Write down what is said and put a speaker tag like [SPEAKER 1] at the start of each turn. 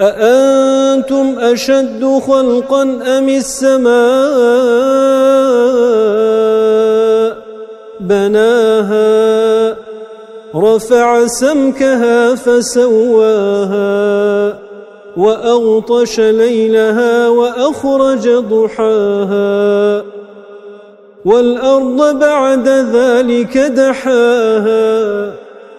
[SPEAKER 1] أأنتم أشد خلقا أم السماء؟ بناها رفع سمكها فسواها وأغطش ليلها وأخرج ضحاها. والأرض بعد ذلك دحاها.